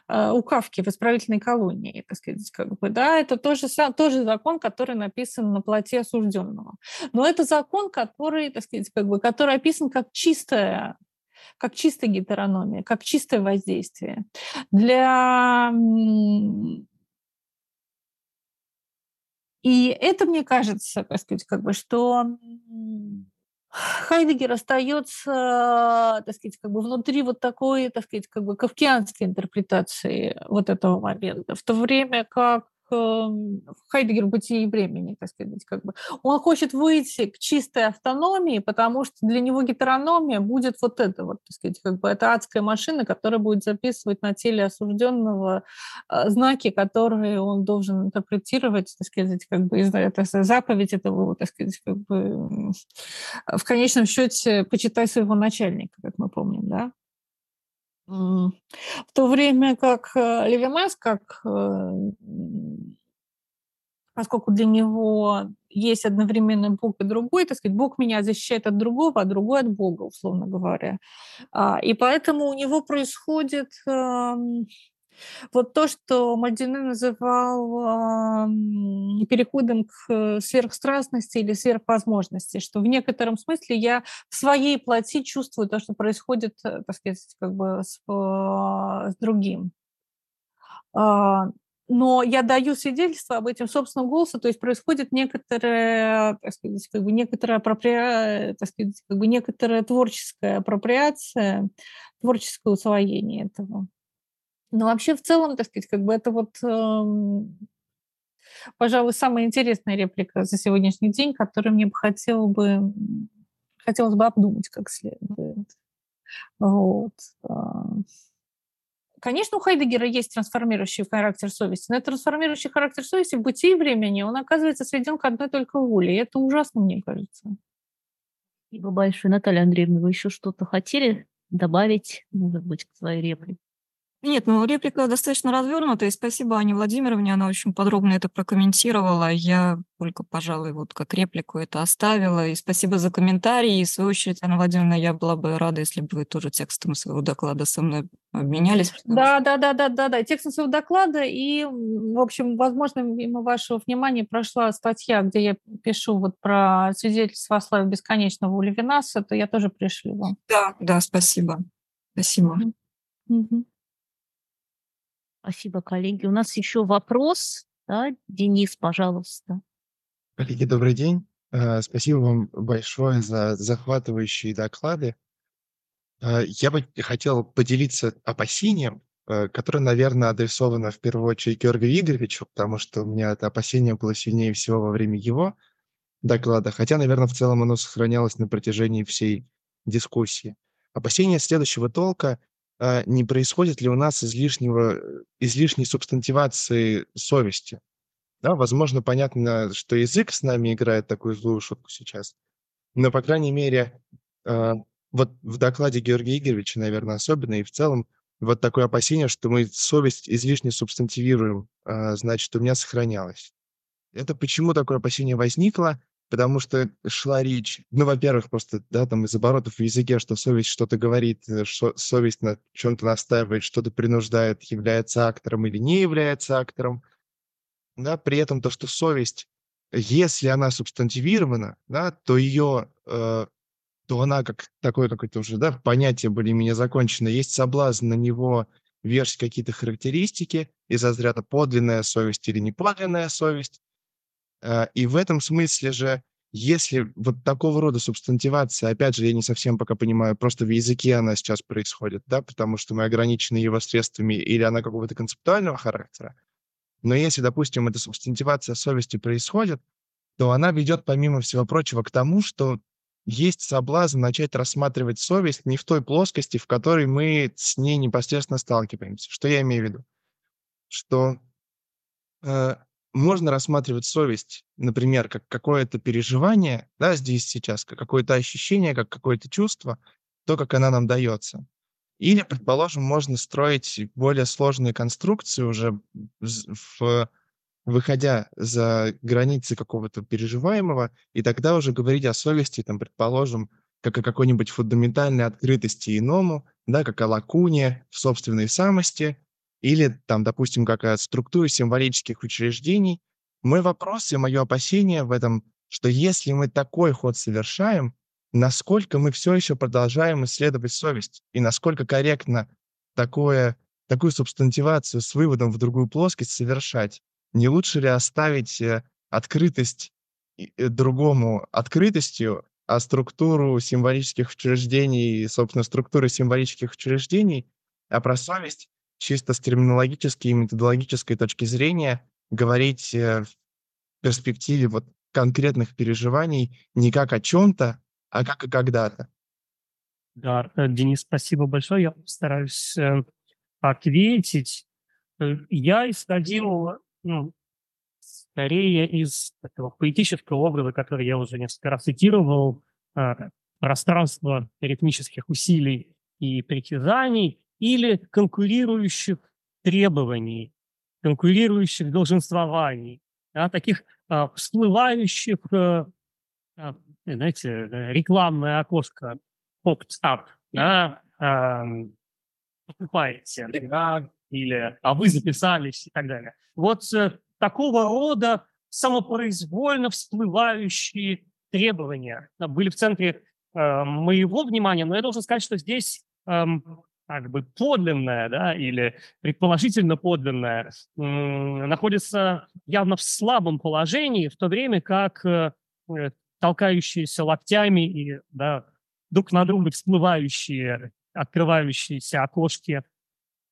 э, у Кавки в исправительной колонии, так сказать, как бы, да, это тоже, тоже закон, который написан на плоте осужденного. Но это закон, который, так сказать, как бы, который описан как чистая как чистая гетерономия, как чистое воздействие. Для и это, мне кажется, так сказать, как бы, что Хайдегер остается, так сказать, как бы внутри вот такой, так сказать, как бы кавкианской интерпретации вот этого момента, в то время как Эм, Хайдегер «Бытие времени», так сказать, как бы. Он хочет выйти к чистой автономии, потому что для него гетерономия будет вот это вот, так сказать, как бы это адская машина, которая будет записывать на теле осужденного э, знаки, которые он должен интерпретировать, так сказать, как бы это заповедь этого, так сказать, как бы в конечном счете почитай своего начальника, как мы помним, да? В то время как э, Левимас, как э, поскольку для него есть одновременно Бог и другой, так сказать, Бог меня защищает от другого, а другой от Бога, условно говоря. А, и поэтому у него происходит эм, вот то, что Мальдине называл э, переходом к сверхстрастности или сверхвозможности, что в некотором смысле я в своей плоти чувствую то, что происходит, э, так сказать, как бы с, э, с другим. Э, но я даю свидетельство об этом собственном голосе, то есть происходит некоторая, так сказать, как бы некоторая апроприа, так сказать, как бы некоторая творческая апроприация, творческое усвоение этого. Но вообще в целом, так сказать, как бы это вот, эм, пожалуй, самая интересная реплика за сегодняшний день, которую мне бы хотел бы хотелось бы обдумать как следует. Вот. Конечно, у Хайдегера есть трансформирующий характер совести, но этот трансформирующий характер совести в бытии времени, он оказывается сведен к одной только воле. И это ужасно, мне кажется. Спасибо большое. Наталья Андреевна, вы еще что-то хотели добавить, может быть, к своей реплике? Нет, ну реплика достаточно развернутая. Спасибо Ане Владимировне, она очень подробно это прокомментировала. Я только, пожалуй, вот как реплику это оставила. И спасибо за комментарии. И в свою очередь, Анна Владимировна, я была бы рада, если бы вы тоже текстом своего доклада со мной обменялись. Да, да, да, да, да, да. Текстом своего доклада. И, в общем, возможно, мимо вашего внимания прошла статья, где я пишу вот про свидетельство о славе бесконечного у Левинаса, то я тоже пришлю вам. Да, да, спасибо. Спасибо. Mm-hmm. Спасибо, коллеги. У нас еще вопрос. Да? Денис, пожалуйста. Коллеги, добрый день. Э, спасибо вам большое за захватывающие доклады. Э, я бы хотел поделиться опасением, э, которое, наверное, адресовано в первую очередь Георгию Игоревичу, потому что у меня это опасение было сильнее всего во время его доклада, хотя, наверное, в целом оно сохранялось на протяжении всей дискуссии. Опасение следующего толка не происходит ли у нас излишнего, излишней субстантивации совести. Да, возможно, понятно, что язык с нами играет такую злую шутку сейчас, но, по крайней мере, а, вот в докладе Георгия Игоревича, наверное, особенно, и в целом вот такое опасение, что мы совесть излишне субстантивируем, а, значит, у меня сохранялось. Это почему такое опасение возникло? Потому что шла речь, ну, во-первых, просто, да, там из оборотов в языке, что совесть что-то говорит, э, что совесть на чем-то настаивает, что-то принуждает, является актором или не является актором, да, при этом то, что совесть, если она субстантивирована, да, то ее, э, то она как такое какое-то уже, да, понятие более-менее закончено, есть соблазн на него вешать какие-то характеристики из разряда подлинная совесть или неподлинная совесть, Э, и в этом смысле же, если вот такого рода субстантивация, опять же, я не совсем пока понимаю, просто в языке она сейчас происходит, да, потому что мы ограничены его средствами, или она какого-то концептуального характера, но если, допустим, эта субстантивация совести происходит, то она ведет, помимо всего прочего, к тому, что есть соблазн начать рассматривать совесть не в той плоскости, в которой мы с ней непосредственно сталкиваемся. Что я имею в виду? Что э, можно рассматривать совесть, например, как какое-то переживание, да, здесь сейчас, как какое-то ощущение, как какое-то чувство, то, как она нам дается. Или, предположим, можно строить более сложные конструкции уже в, выходя за границы какого-то переживаемого, и тогда уже говорить о совести, там, предположим, как о какой-нибудь фундаментальной открытости иному, да, как о лакуне в собственной самости, или там, допустим, как о структуре символических учреждений. Мой вопрос и мое опасение в этом, что если мы такой ход совершаем, насколько мы все еще продолжаем исследовать совесть и насколько корректно такое, такую субстантивацию с выводом в другую плоскость совершать. Не лучше ли оставить э, открытость э, другому открытостью, а структуру символических учреждений, собственно, структуры символических учреждений, а про совесть чисто с терминологической и методологической точки зрения говорить э, в перспективе вот конкретных переживаний не как о чем-то, а как и когда-то. Да, э, Денис, спасибо большое. Я постараюсь э, ответить. Я исходил ну, скорее из этого поэтического образа, который я уже несколько раз цитировал, пространство ритмических усилий и притязаний, или конкурирующих требований, конкурирующих долженствований, да, таких а, всплывающих, а, а, знаете, рекламное окошко popped up, да, а, покупаете, да, или а вы записались и так далее. Вот такого рода самопроизвольно всплывающие требования были в центре э, моего внимания, но я должен сказать, что здесь как бы подлинное, да, или предположительно подлинное, находится явно в слабом положении, в то время как э, э, толкающиеся локтями и да, друг на друга всплывающие, открывающиеся окошки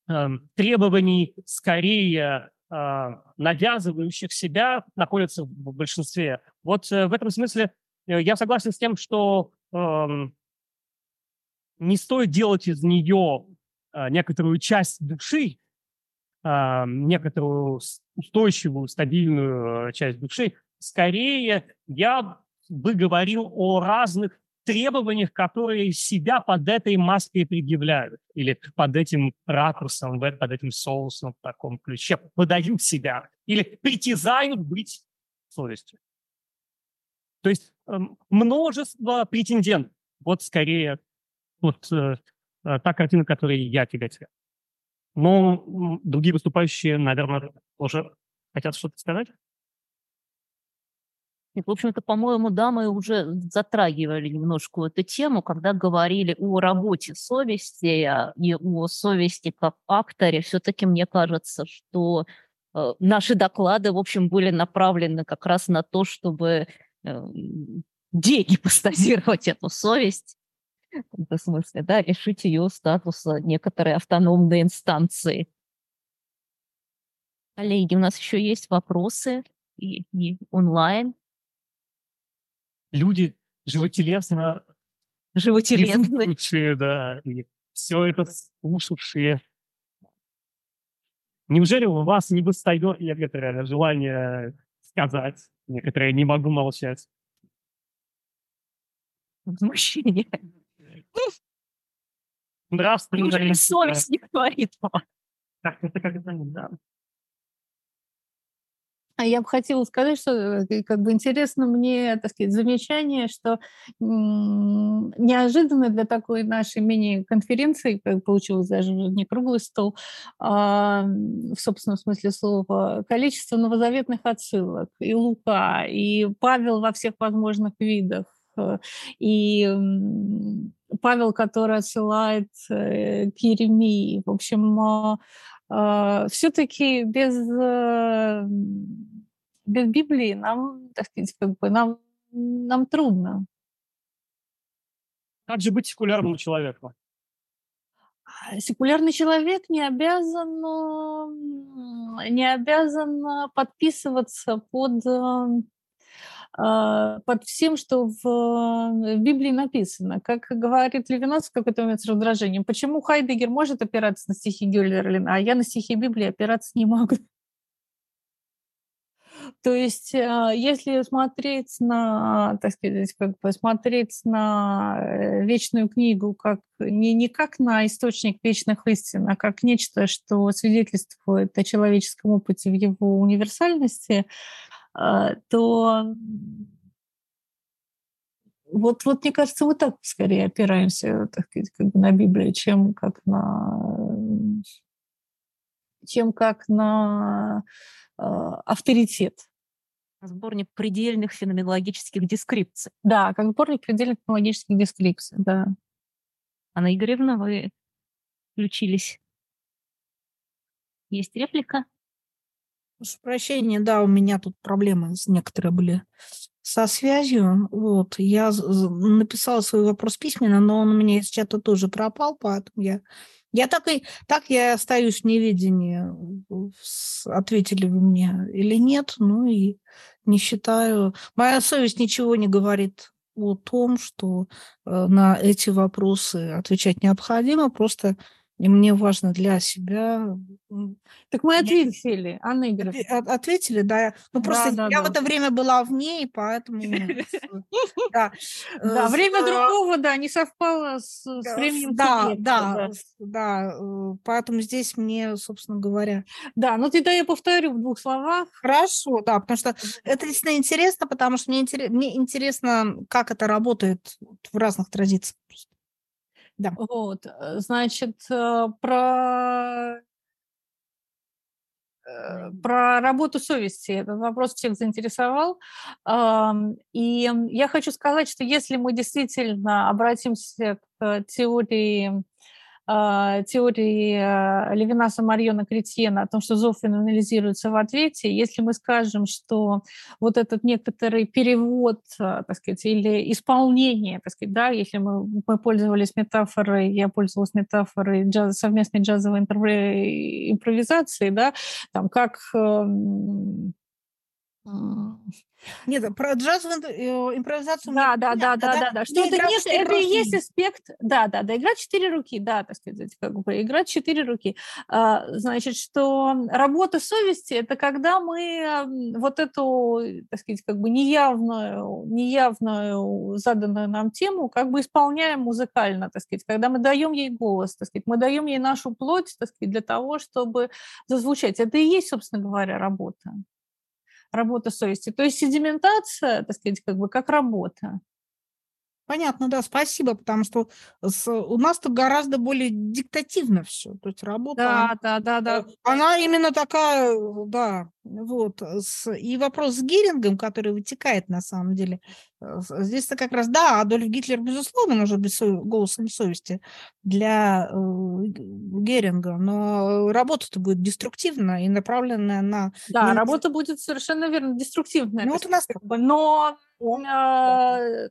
э, требований скорее э, навязывающих себя находятся в большинстве. Вот в этом смысле я согласен с тем, что э, не стоит делать из нее э, некоторую часть души, э, некоторую устойчивую, стабильную э, часть души. Скорее, я бы говорил о разных требованиях, которые себя под этой маской предъявляют, или под этим ракурсом, под этим соусом в таком ключе подают себя, или притязают быть совестью. То есть эм, множество претендентов. Вот скорее вот э, э, та картина, которую я терял. Но другие выступающие, наверное, тоже хотят что-то сказать. В общем-то, по-моему, да, мы уже затрагивали немножко эту тему, когда говорили о работе совести а, и о совести как акторе. Все-таки мне кажется, что э, наши доклады, в общем, были направлены как раз на то, чтобы э, дегипостазировать эту совесть, в этом смысле, да, решить ее статуса некоторой автономной инстанции. Коллеги, у нас еще есть вопросы и, и онлайн люди животелесно животелесные, да, и все это слушавшие. Неужели у вас не достает некоторое желание сказать, некоторое не могу молчать? Возмущение. Здравствуйте. Неужели совесть не говорит вам? Так, это как это, да. А я бы хотела сказать, что э, как бы интересно мне, так сказать, замечание, что неожиданно для такой нашей мини-конференции, как получилось даже не круглый стол, а, в собственном смысле слова, количество новозаветных отсылок, и Лука, и Павел во всех возможных видах, и Павел, который отсылает э, к Еремии. В общем, а, все-таки без, э, без Библии нам, так сказать, как бы нам, нам трудно. Как же быть секулярным человеком? А, секулярный человек не обязан, не обязан подписываться под э, под всем, что в, в Библии написано. Как говорит Левиноцкий в какой-то момент с раздражением, почему Хайдегер может опираться на стихи Гюллерлина, а я на стихи Библии опираться не могу. То есть, а, если смотреть на, так сказать, как бы смотреть на э, вечную книгу как не, не как на источник вечных истин, а как нечто, что свидетельствует о человеческом опыте в его универсальности, а, то вот, вот мне кажется, мы так скорее опираемся так сказать, как бы на Библию, чем как на чем как на э, авторитет. Сборник предельных феноменологических дескрипций. Да, как сборник предельных феноменологических дескрипций, да. Анна Игоревна, вы включились. Есть реплика? Прошу прощения, да, у меня тут проблемы некоторые были со связью. Вот, я написала свой вопрос письменно, но он у меня из чата тоже пропал, поэтому я, я так и так я остаюсь в неведении, ответили вы мне или нет, ну и не считаю. Моя совесть ничего не говорит о том, что э, на эти вопросы отвечать необходимо, просто и мне важно для себя. Так мы ответили, Анна Игоревна. Ответили, да. Ну, просто да, да, я да. в это время была в ней, поэтому... Да, э, время другого, да, не совпало с временем Да, да, да. Э, поэтому здесь мне, собственно говоря... Да, ну тогда я повторю в двух словах. Хорошо, да, потому что это действительно интересно, потому что мне интересно, как это работает в разных традициях. Да. Вот, э, значит, э, про э, про работу совести. Этот вопрос всех заинтересовал. И я хочу сказать, что если мы действительно обратимся к теории теории э, Левинаса Марьона Кретьена о том, что зов финализируется в ответе, если мы скажем, что вот этот некоторый перевод, э, так сказать, или исполнение, так сказать, да, если мы, мы пользовались метафорой, я пользовалась метафорой джаз, совместной джазовой импровизации, да, там как э, нет, про джазовую э, импровизацию... Да, да, да, да, да, да, что это, нет, это и есть аспект, да, да, да, играть четыре руки, да, так сказать, как бы играть четыре руки. А, значит, что работа совести – это когда мы вот эту, так сказать, как бы неявную, неявную заданную нам тему как бы исполняем музыкально, так сказать, когда мы даем ей голос, так сказать, мы даем ей нашу плоть, так сказать, для того, чтобы зазвучать. Это и есть, собственно говоря, работа работа совести. То есть седиментация, так сказать, как бы как работа. Понятно, да, спасибо, потому что с, у нас тут гораздо более диктативно все. То есть работа. Да, да, да, да. Она именно такая, да, вот. С, и вопрос с Герингом, который вытекает на самом деле. Э, здесь-то как раз, да, Адольф Гитлер, безусловно, может быть сов... голосом совести для э, Геринга, но работа-то будет деструктивная и направленная на... Да, на... работа будет совершенно верно деструктивная. Ну, вот у нас... Но э,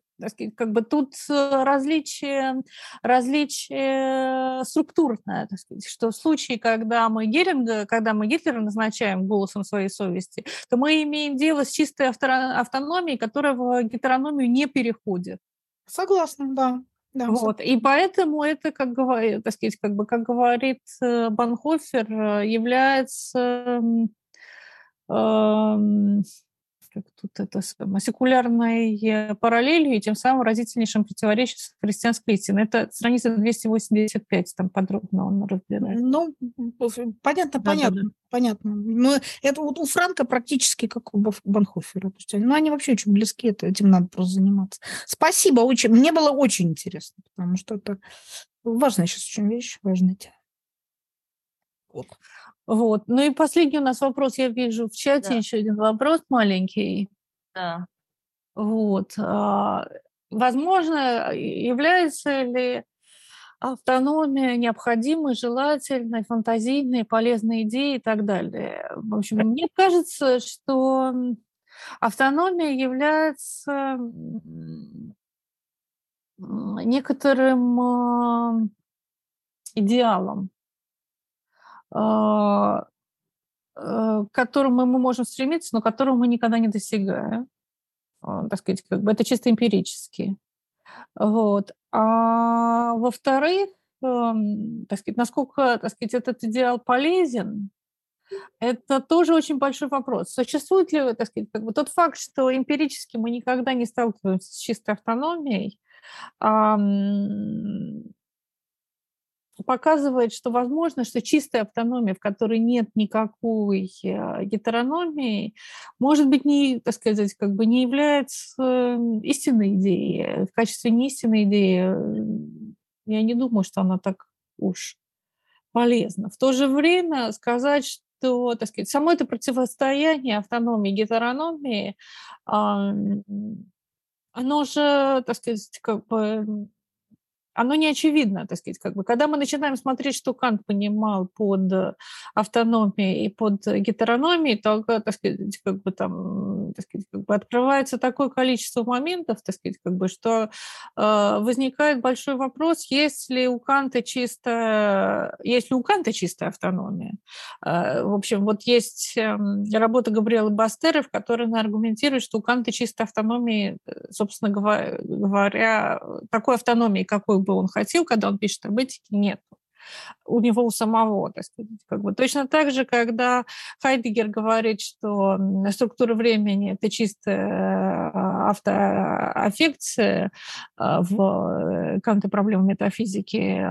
как бы тут различие, различие структурное, так сказать, что в случае, когда мы Геринга, когда мы Гитлера назначаем голосом своей совести, то мы имеем дело с чистой автономией, которая в гетерономию не переходит. Согласна, да. Да, вот. И поэтому это, как, говорит, так сказать, как, бы, как говорит э, Банхофер, э, является э, как тут это самое, секулярной э, параллелью и тем самым разительнейшим противоречием с христианской истиной. Это страница 285, там подробно он разбирает. Ну, понятно, да, понятно, да, да. понятно. Но это вот у Франка практически как у Банхофера. То есть, ну, они вообще очень близки, это, этим надо просто заниматься. Спасибо, очень, мне было очень интересно, потому что это важная сейчас очень вещь, важная тема. Вот. Вот. Ну и последний у нас вопрос, я вижу в чате да. еще один вопрос маленький. Да. Вот. А, возможно, является ли автономия необходимой, желательной, фантазийной, полезной идеей и так далее. В общем, мне кажется, что автономия является некоторым а, идеалом, к которому мы можем стремиться, но которого мы никогда не достигаем. А, так сказать, как бы это чисто эмпирически. Вот. А во-вторых, эм, так сказать, насколько так сказать, этот идеал полезен, это тоже очень большой вопрос. Существует ли, так сказать, как бы тот факт, что эмпирически мы никогда не сталкиваемся с чистой автономией, показывает, что возможно, что чистая автономия, в которой нет никакой э, гетерономии, может быть, не, так сказать, как бы не является истинной идеей. В качестве неистинной идеи я не думаю, что она так уж полезна. В то же время сказать, что, так сказать, само это противостояние автономии и гетерономии, оно же, так сказать, как бы оно не очевидно, так сказать, как бы. Когда мы начинаем смотреть, что Кант понимал под э, автономией и под гетерономией, то, э, так сказать, как бы там, так сказать, как бы открывается такое количество моментов, так сказать, как бы, что э, возникает большой вопрос, есть ли у Канта чисто, есть ли у Канта чистая автономия. Э, в общем, вот есть э, работа Габриэла Бастеры, в которой она аргументирует, что у Канта чистая автономия, э, собственно говоря, такой автономии, какой бы он хотел, когда он пишет об этике, нет у него у самого, так сказать. Как бы. Точно так же, когда Хайдегер говорит, что структура времени – это чистая а, автоаффекция а, в э, проблемы метафизики,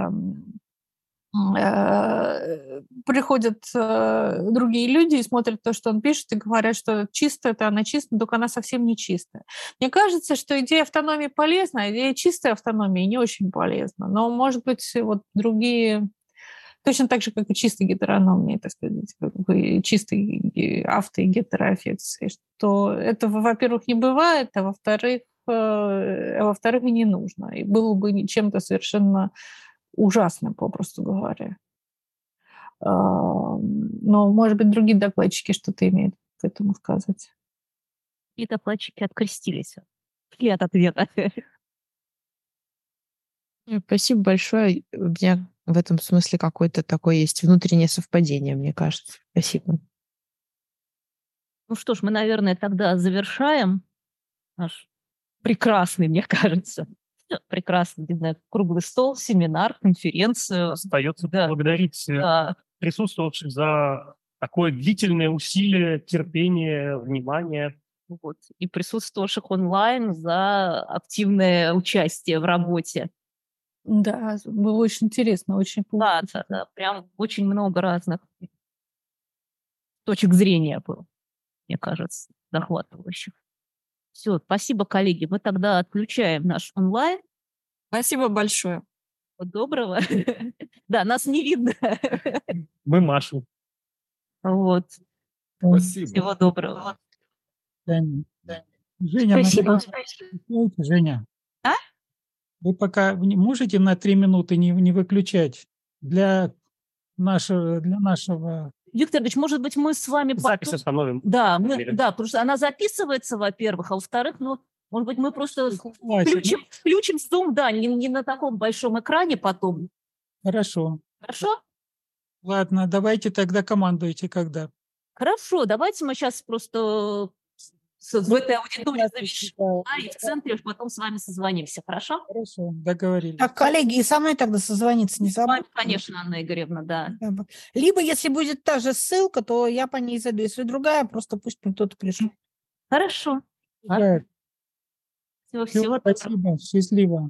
приходят э, другие люди и смотрят то, что он пишет, и говорят, что чисто это она чистая, только она совсем не чистая. Мне кажется, что идея автономии полезна, а идея чистой автономии не очень полезна. Но, может быть, вот другие точно так же, как и чистой гетерономии, так сказать, как бы чистой авто- и гетероаффекции, что этого, во-первых, не бывает, а во-вторых, э, а во-вторых, и не нужно. И было бы чем-то совершенно ужасным, попросту говоря. Но, может быть, другие докладчики что-то имеют к этому сказать. И докладчики открестились и от ответа. Спасибо большое. У меня в этом смысле какое-то такое есть внутреннее совпадение, мне кажется. Спасибо. Ну что ж, мы, наверное, тогда завершаем наш прекрасный, мне кажется, прекрасный, не знаю, круглый стол, семинар, конференцию. Остается Да. поблагодарить э, Да. присутствовавших за такое длительное усилие, терпение, внимание. Вот. И присутствовавших онлайн за активное участие в работе. Да, было очень интересно, очень Да, да, да, прям очень много разных точек зрения было, мне кажется, захватывающих. Все, спасибо, коллеги. Мы тогда отключаем наш онлайн. Спасибо большое. Всего доброго. Да, нас не видно. Мы машем. Вот. Спасибо. Всего доброго. Женя, Женя, Спасибо. Женя. А? Вы пока не можете на три минуты не, не выключать для нашего, для нашего... Виктор Ильич, может быть, мы с вами... Запись потом- остановим. Да, мы, да, потому что она записывается, во-первых, а во-вторых, ну, может быть, мы просто включим, включим Zoom, да, не, не на таком большом экране потом. Хорошо. Хорошо? Ладно, давайте тогда командуйте, когда. Хорошо, давайте мы сейчас просто в этой аудитории да, и в центре потом с вами созвонимся, хорошо? Хорошо, договорились. Так, коллеги, и со мной тогда созвониться не С вами, забудьте. конечно, Анна Игоревна, да. Либо, если будет та же ссылка, то я по ней зайду. Если другая, просто пусть мне кто-то пришлет. Хорошо. Да, Всего, всё, всего доброго. спасибо, счастливо.